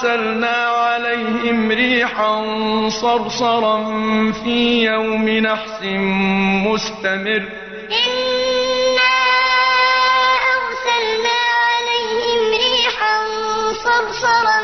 أرسلنا عليهم ريحا صرصرا في يوم نحس مستمر. إنا أرسلنا عليهم ريحا صرصرا